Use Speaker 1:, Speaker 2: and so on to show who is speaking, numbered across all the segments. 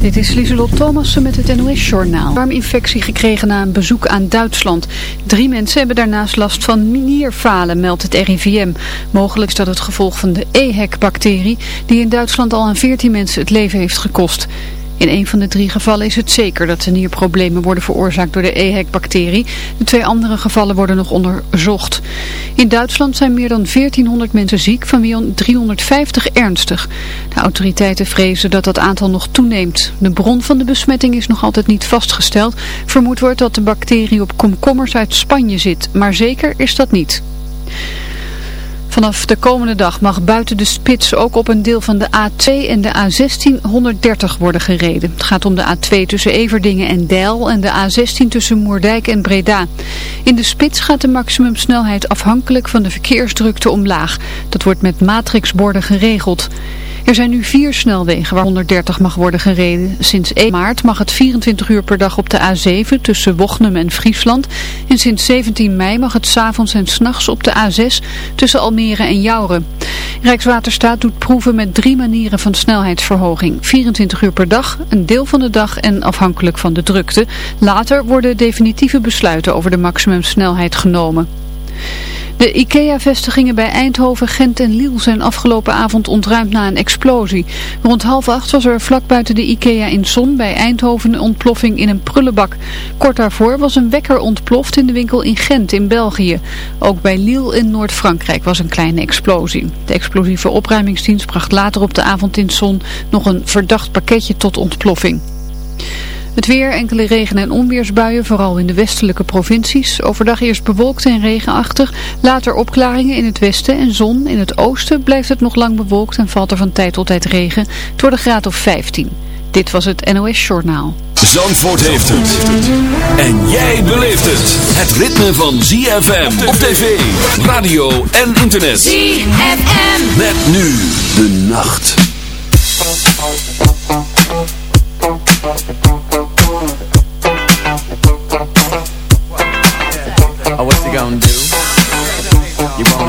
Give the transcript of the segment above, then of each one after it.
Speaker 1: Dit is Lieselot Thomassen met het NOS-journaal. Darminfectie gekregen na een bezoek aan Duitsland. Drie mensen hebben daarnaast last van nierfalen, meldt het RIVM. Mogelijk is dat het gevolg van de EHEC-bacterie, die in Duitsland al aan 14 mensen het leven heeft gekost. In een van de drie gevallen is het zeker dat de nierproblemen worden veroorzaakt door de EHEC-bacterie. De twee andere gevallen worden nog onderzocht. In Duitsland zijn meer dan 1400 mensen ziek, van wie 350 ernstig. De autoriteiten vrezen dat dat aantal nog toeneemt. De bron van de besmetting is nog altijd niet vastgesteld. Vermoed wordt dat de bacterie op komkommers uit Spanje zit, maar zeker is dat niet. Vanaf de komende dag mag buiten de spits ook op een deel van de A2 en de A16 130 worden gereden. Het gaat om de A2 tussen Everdingen en Deil en de A16 tussen Moerdijk en Breda. In de spits gaat de maximumsnelheid afhankelijk van de verkeersdrukte omlaag. Dat wordt met matrixborden geregeld. Er zijn nu vier snelwegen waar 130 mag worden gereden. Sinds 1 maart mag het 24 uur per dag op de A7 tussen Wochnum en Friesland. En sinds 17 mei mag het s'avonds en s'nachts op de A6 tussen Almere en Jouren. Rijkswaterstaat doet proeven met drie manieren van snelheidsverhoging. 24 uur per dag, een deel van de dag en afhankelijk van de drukte. Later worden definitieve besluiten over de maximumsnelheid genomen. De IKEA-vestigingen bij Eindhoven, Gent en Liel zijn afgelopen avond ontruimd na een explosie. Rond half acht was er vlak buiten de IKEA in Zon bij Eindhoven een ontploffing in een prullenbak. Kort daarvoor was een wekker ontploft in de winkel in Gent in België. Ook bij Lille in Noord-Frankrijk was een kleine explosie. De explosieve opruimingsdienst bracht later op de avond in Zon nog een verdacht pakketje tot ontploffing. Het weer, enkele regen- en onweersbuien, vooral in de westelijke provincies. Overdag eerst bewolkt en regenachtig, later opklaringen in het westen en zon. In het oosten blijft het nog lang bewolkt en valt er van tijd tot tijd regen. Het wordt een graad of 15. Dit was het NOS Journaal.
Speaker 2: Zandvoort heeft het. En jij beleeft het. Het ritme van ZFM op tv, radio en internet.
Speaker 3: ZFM.
Speaker 2: Met nu de nacht.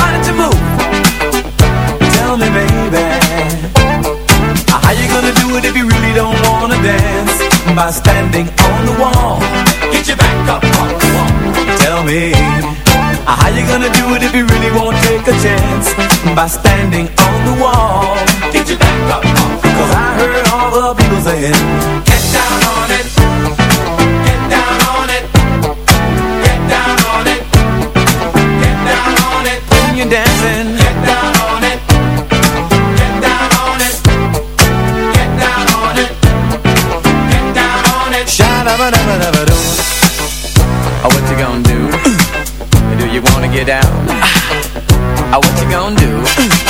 Speaker 4: Want to move Tell me baby How you gonna do it if you really don't wanna dance By standing on the wall
Speaker 5: Get your back up wall.
Speaker 4: Tell me How you gonna do it if you really won't take a chance By standing on the wall
Speaker 5: Get your back up.
Speaker 4: I heard all the people
Speaker 5: Get down on it.
Speaker 4: You're dancing
Speaker 5: Get down on it. Get down on it. Get down on it. Get down on it.
Speaker 4: Sha-da-ba-da-ba-da-ba-doo
Speaker 6: Oh, what you gonna do? Do you wanna get down? Oh, what you gonna do?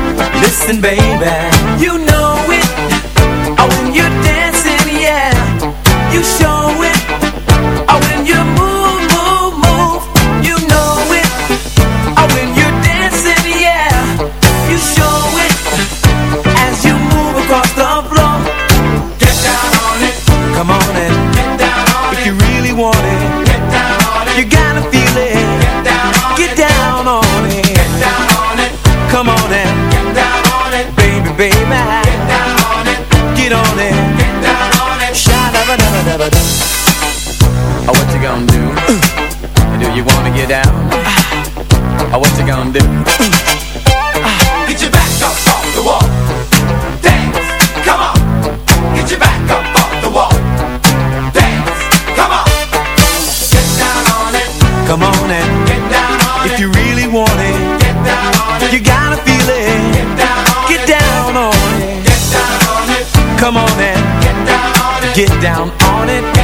Speaker 4: Listen baby. You know it. Oh when you're dancing yeah. You show it. Oh when you move, move, move. You know it. Oh when you're dancing yeah. You show it. As you move across the floor.
Speaker 7: Get down on it.
Speaker 4: Come on and
Speaker 7: Get down on
Speaker 4: if
Speaker 7: it.
Speaker 4: you really want it
Speaker 7: Get down on it.
Speaker 4: You gotta feel
Speaker 7: Get down on it. Get on it Get down on it.
Speaker 4: Sha-da-ba-da-ba-da-ba-da
Speaker 6: Oh, what you gonna do? Do you wanna get down? Oh, what you gonna do?
Speaker 7: Get your back up off the wall. Dance. Come on. Get your back up off the wall. Dance. Come on. Get down on it.
Speaker 4: Come on and
Speaker 7: Get down on it.
Speaker 4: if you really want it
Speaker 7: Get down on it.
Speaker 4: You gotta
Speaker 7: get down on it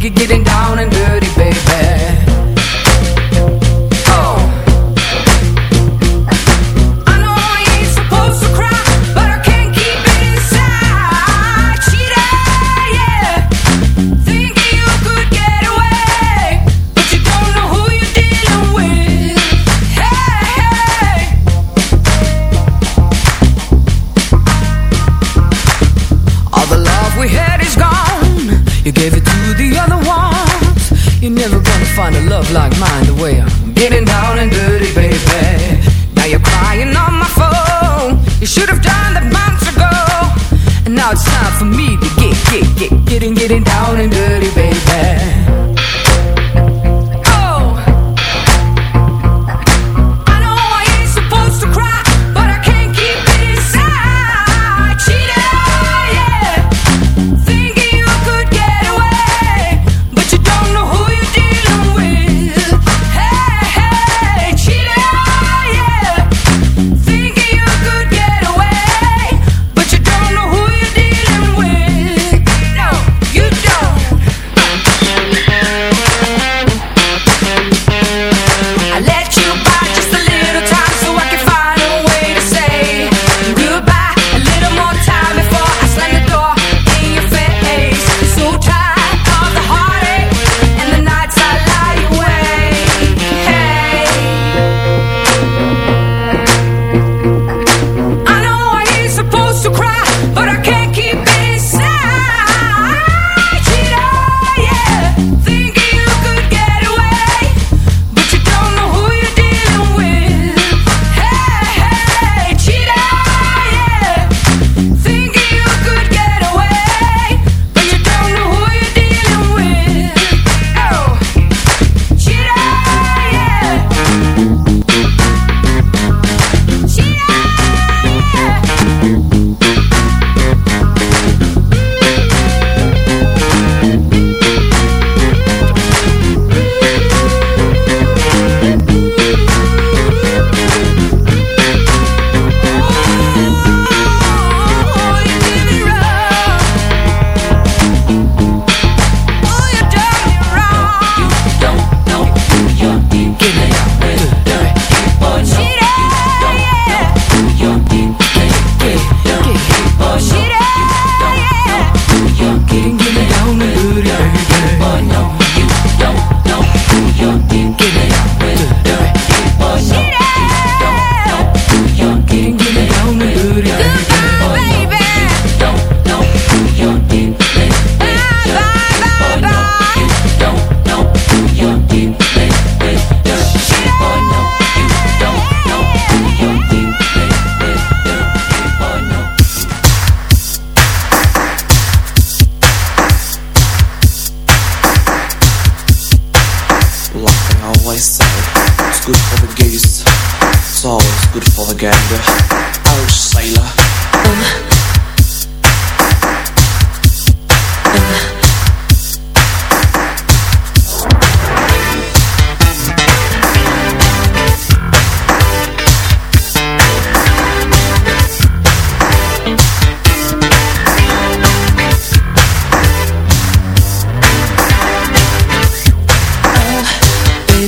Speaker 7: get-
Speaker 8: getting
Speaker 3: down and wanna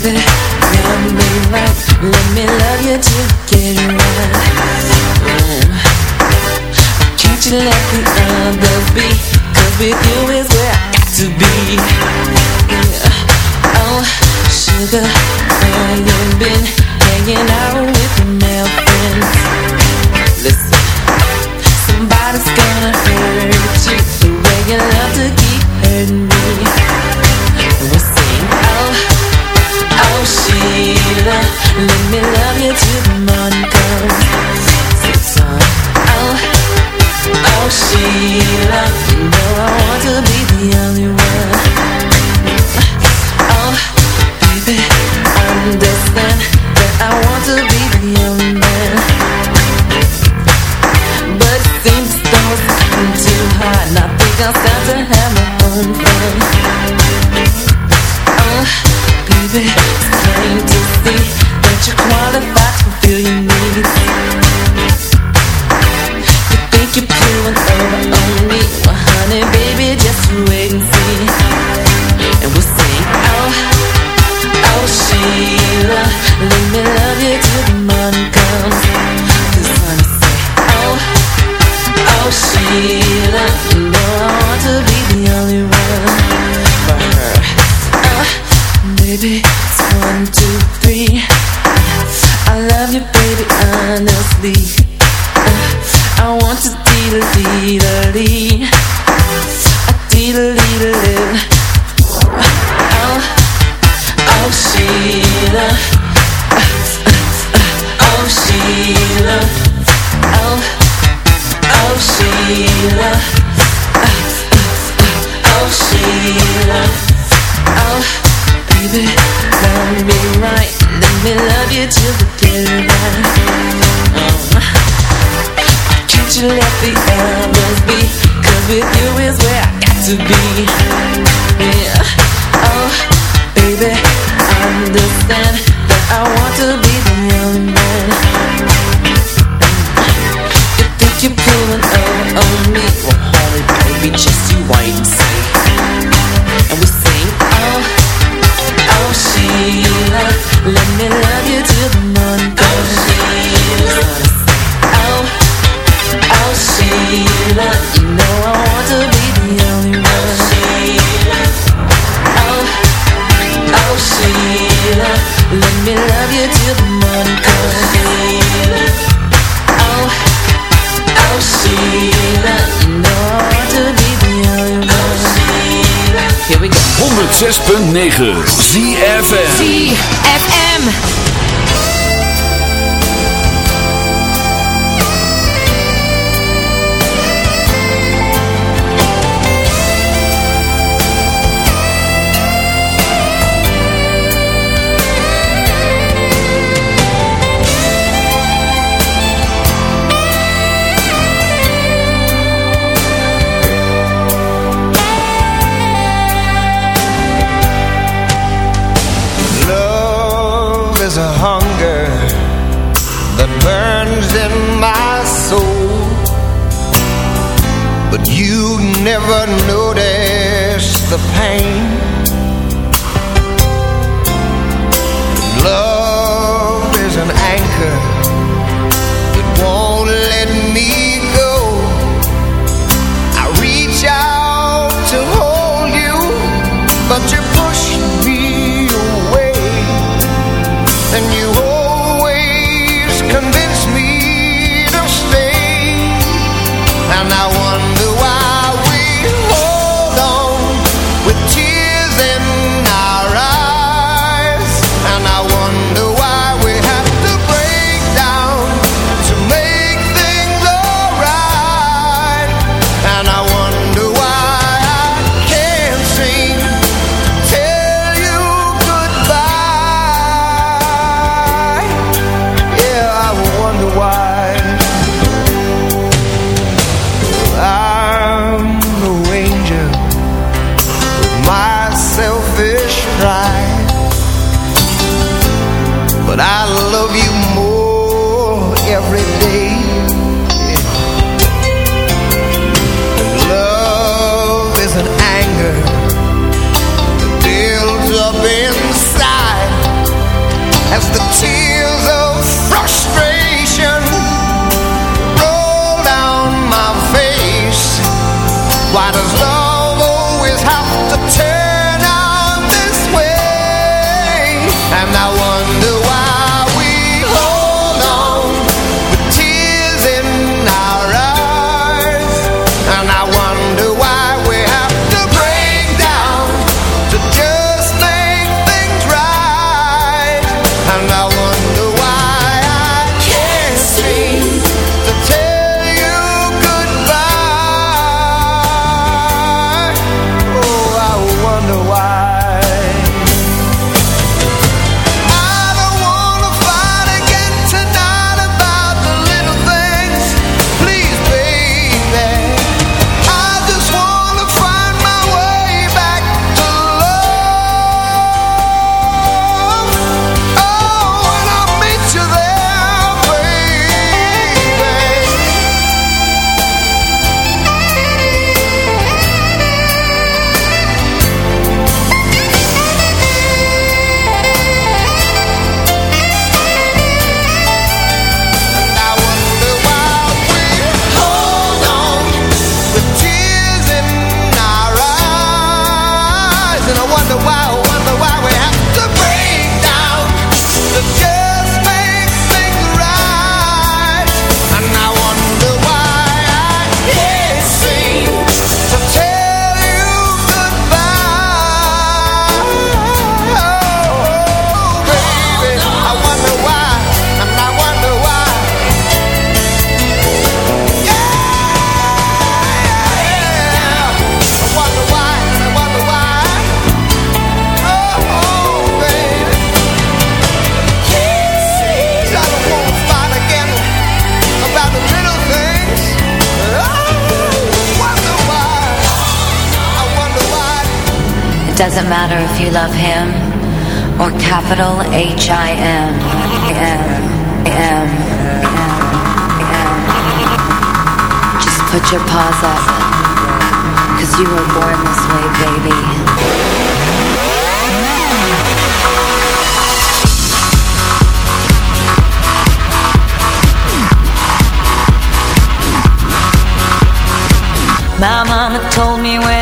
Speaker 3: baby. Let be right, let me love you to. Can't you let Cause with you is where I got to be. Yeah. Oh,
Speaker 9: sugar. never notice the pain. Love is an anchor. You
Speaker 10: were born this way, baby.
Speaker 7: My mama told me when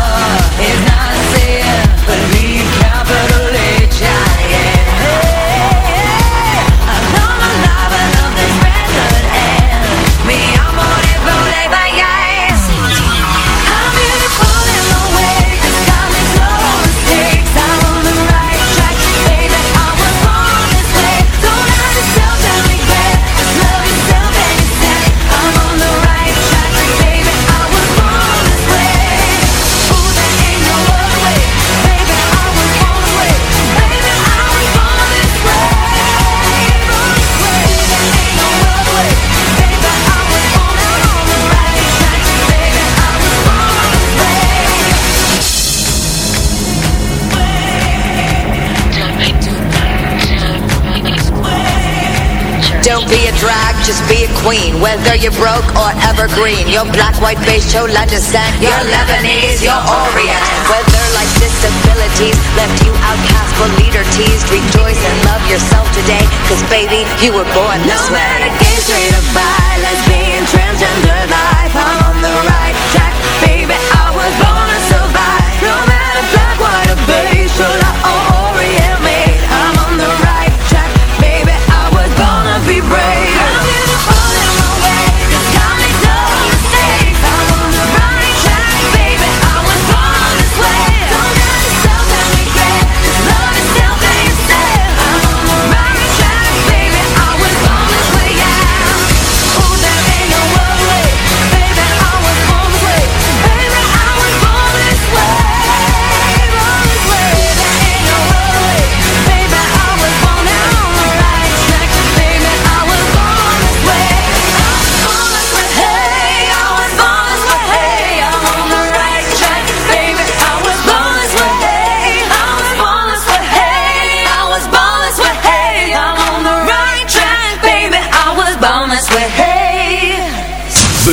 Speaker 7: just
Speaker 10: be a queen Whether you're broke or evergreen. Your black, white, beige, chola descent Your Lebanese, your Orient. Whether like disabilities Left you outcast for leader teased Rejoice and love yourself today. Cause baby, you were born this
Speaker 7: no way.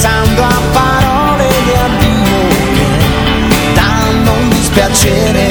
Speaker 11: Pensando a parole di addio che danno un dispiacere,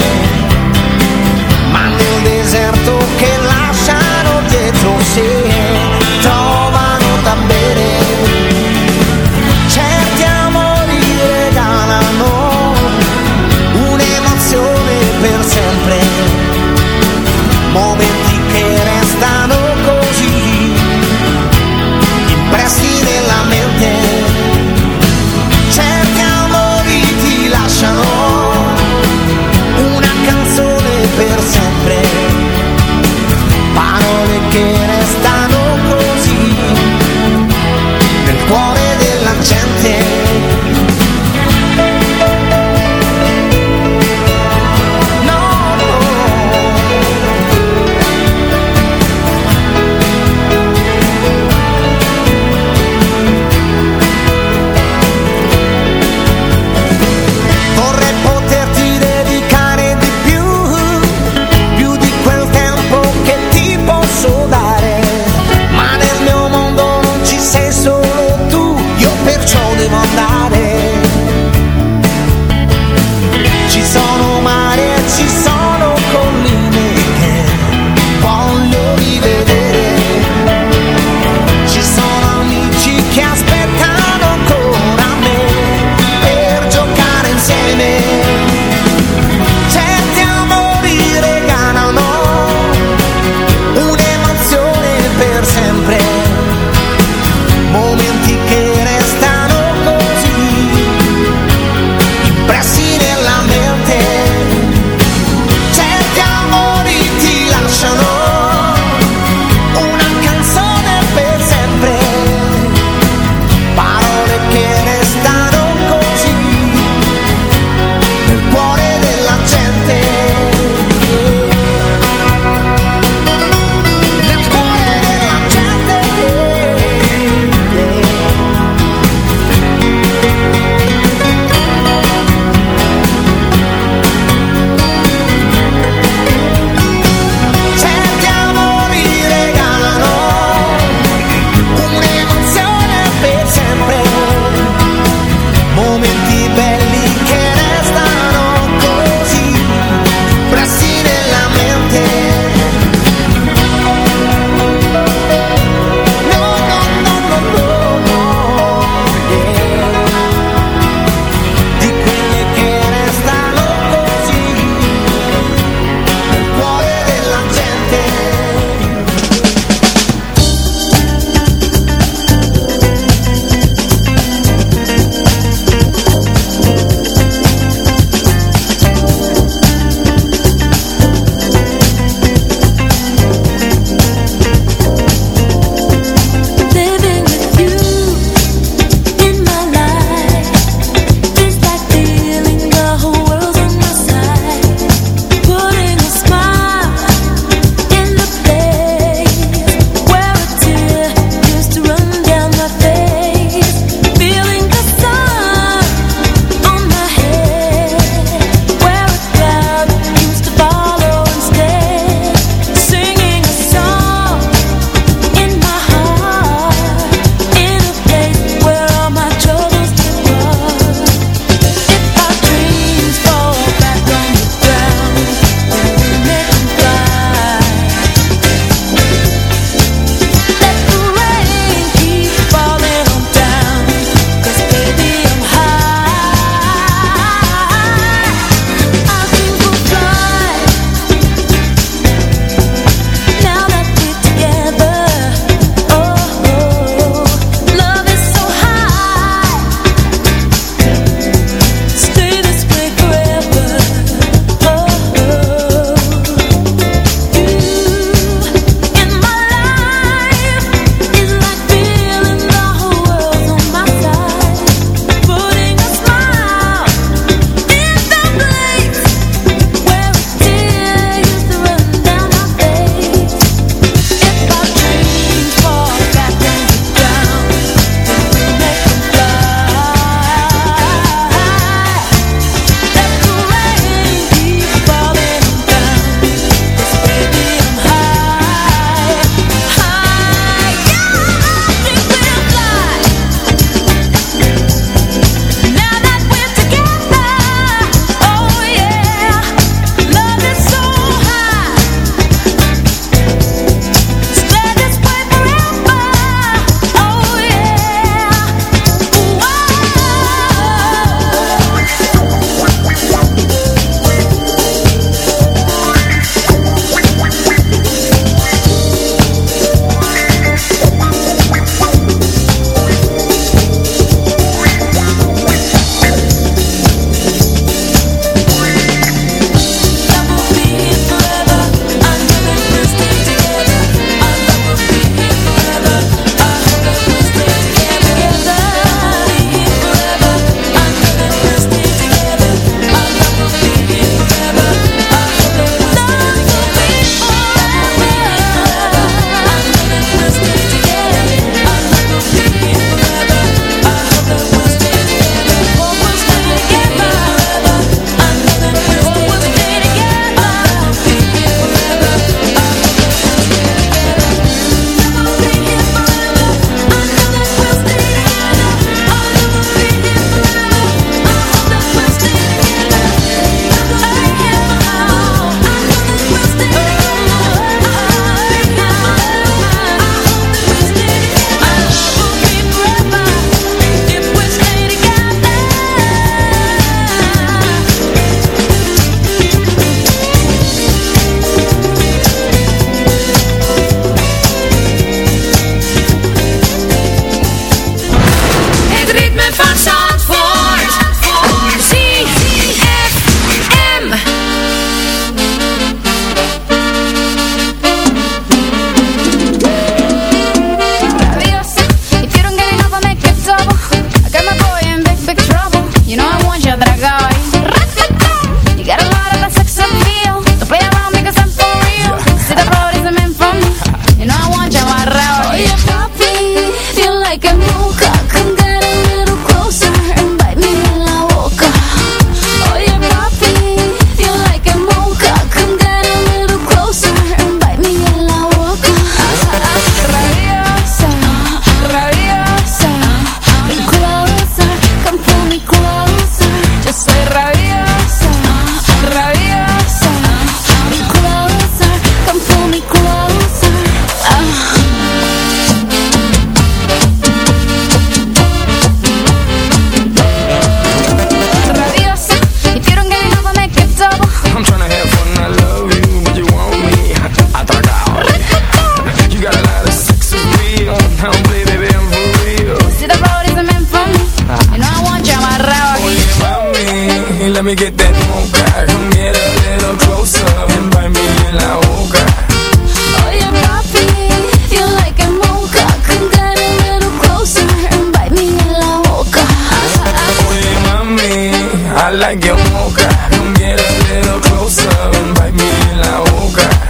Speaker 12: like
Speaker 13: your mocha Come get a little closer
Speaker 12: and bite me in la boca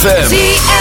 Speaker 2: ZFM.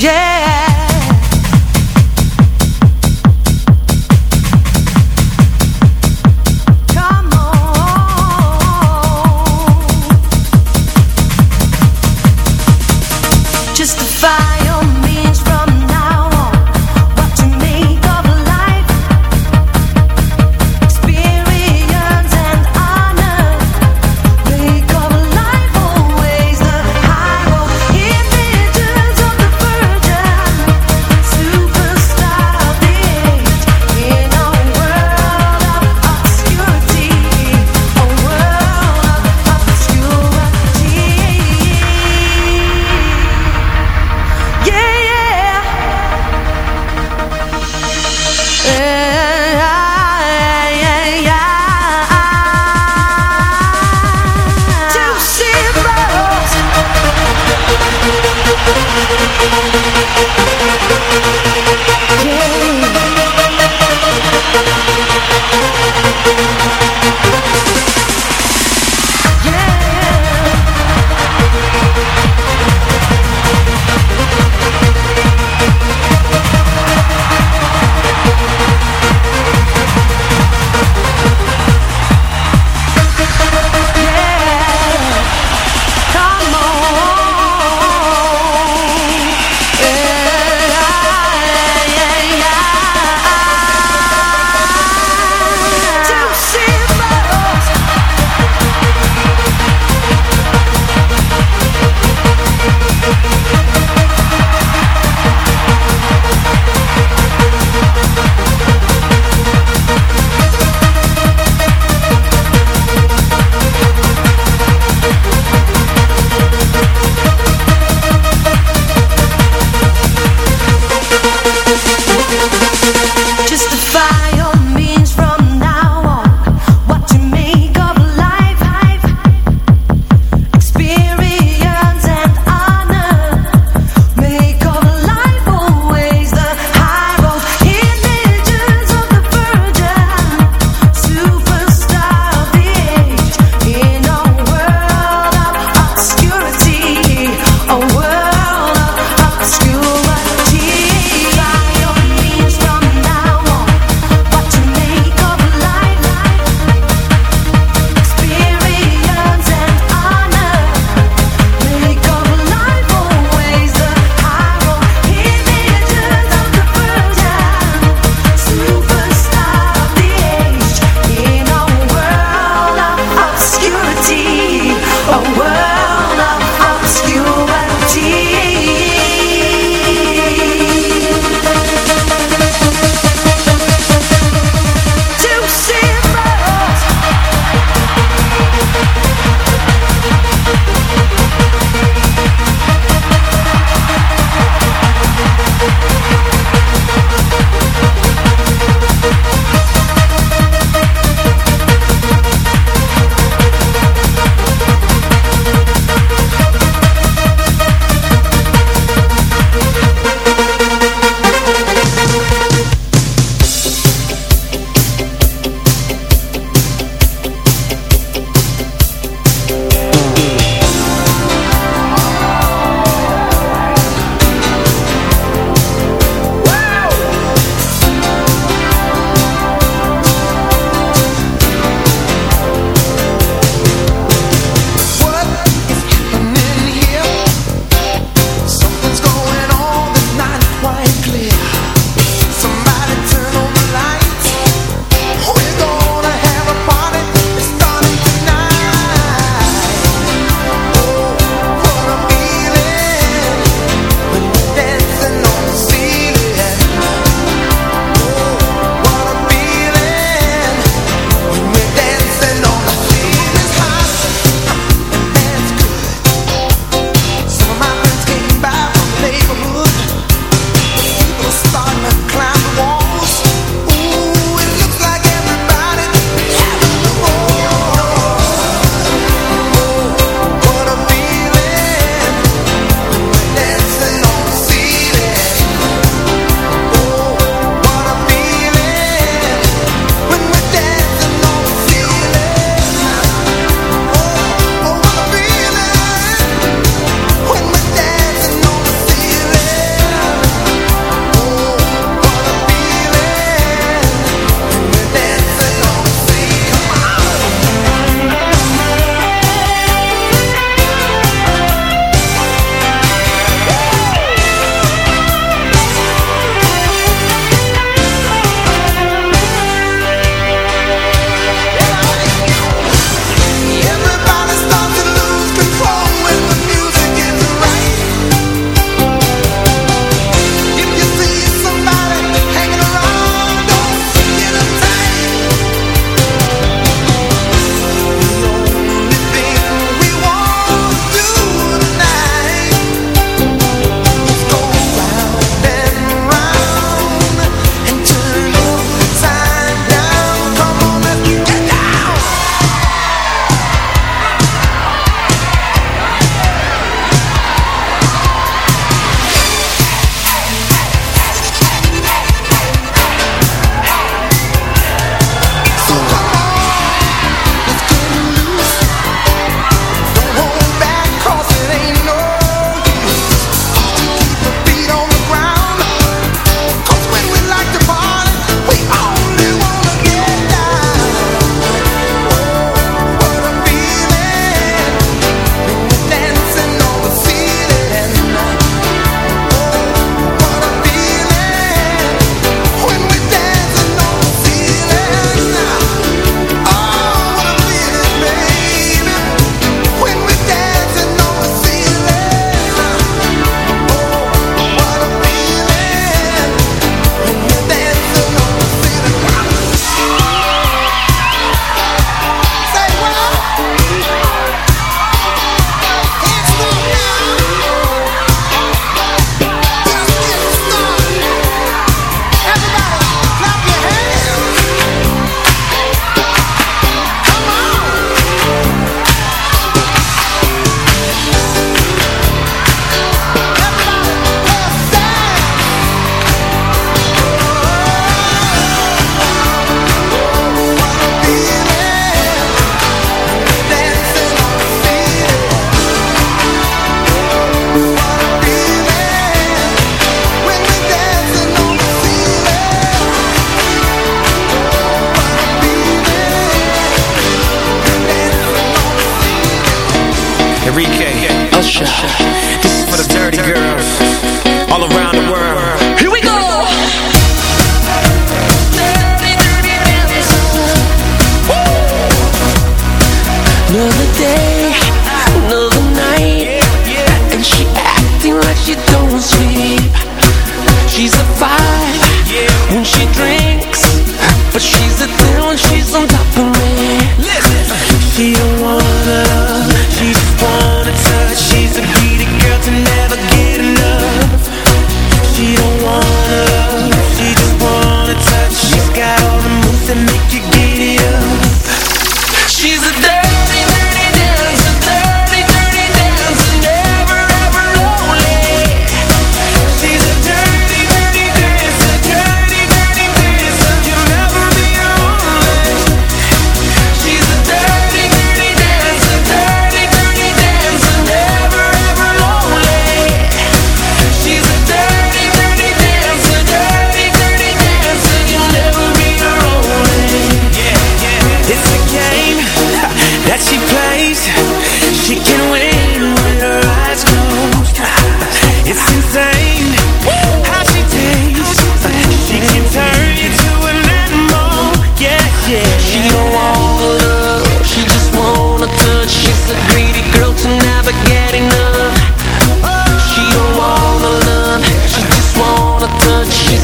Speaker 14: Yeah.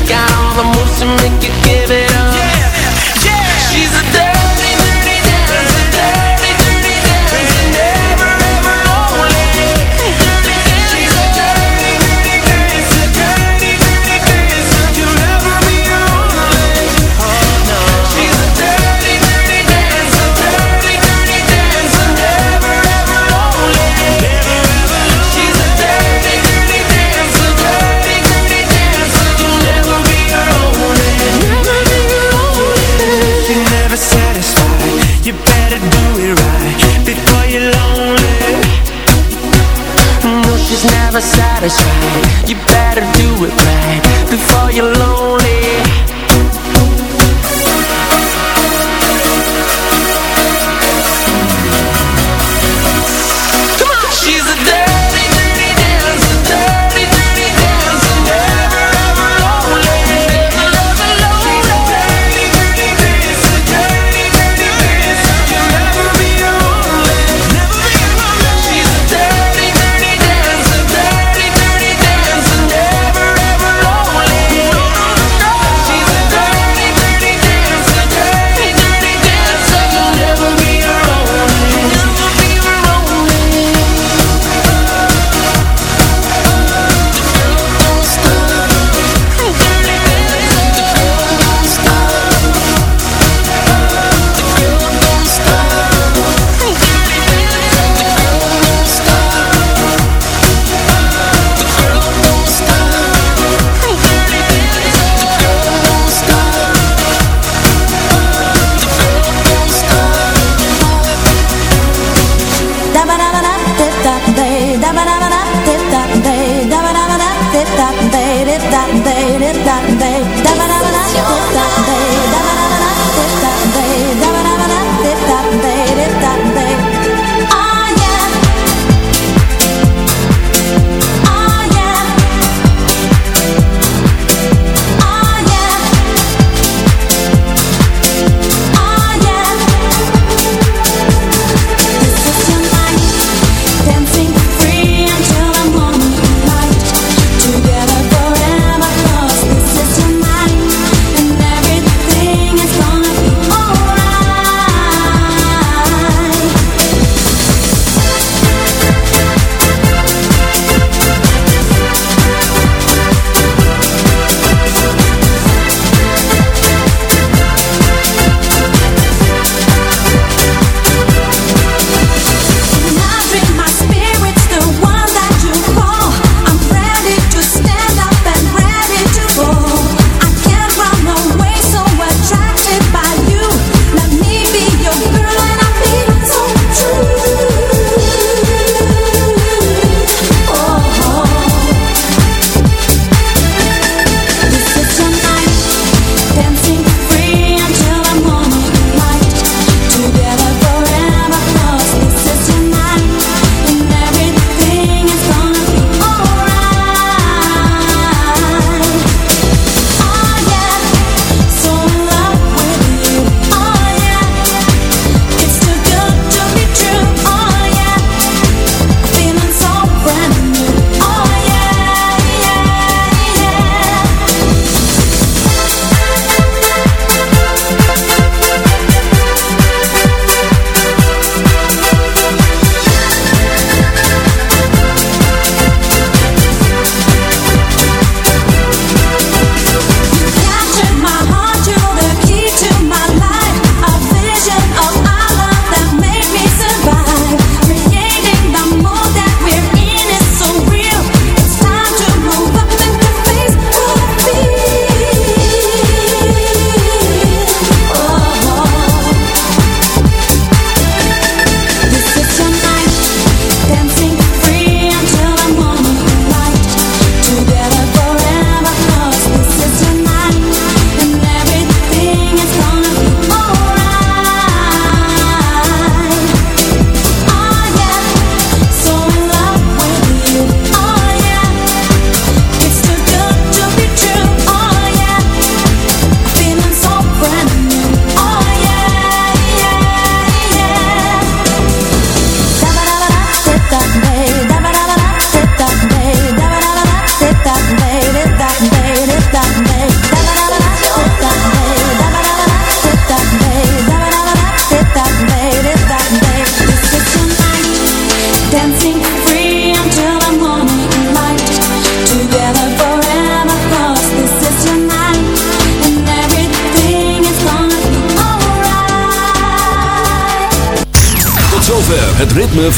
Speaker 14: Got all the moves to make you give it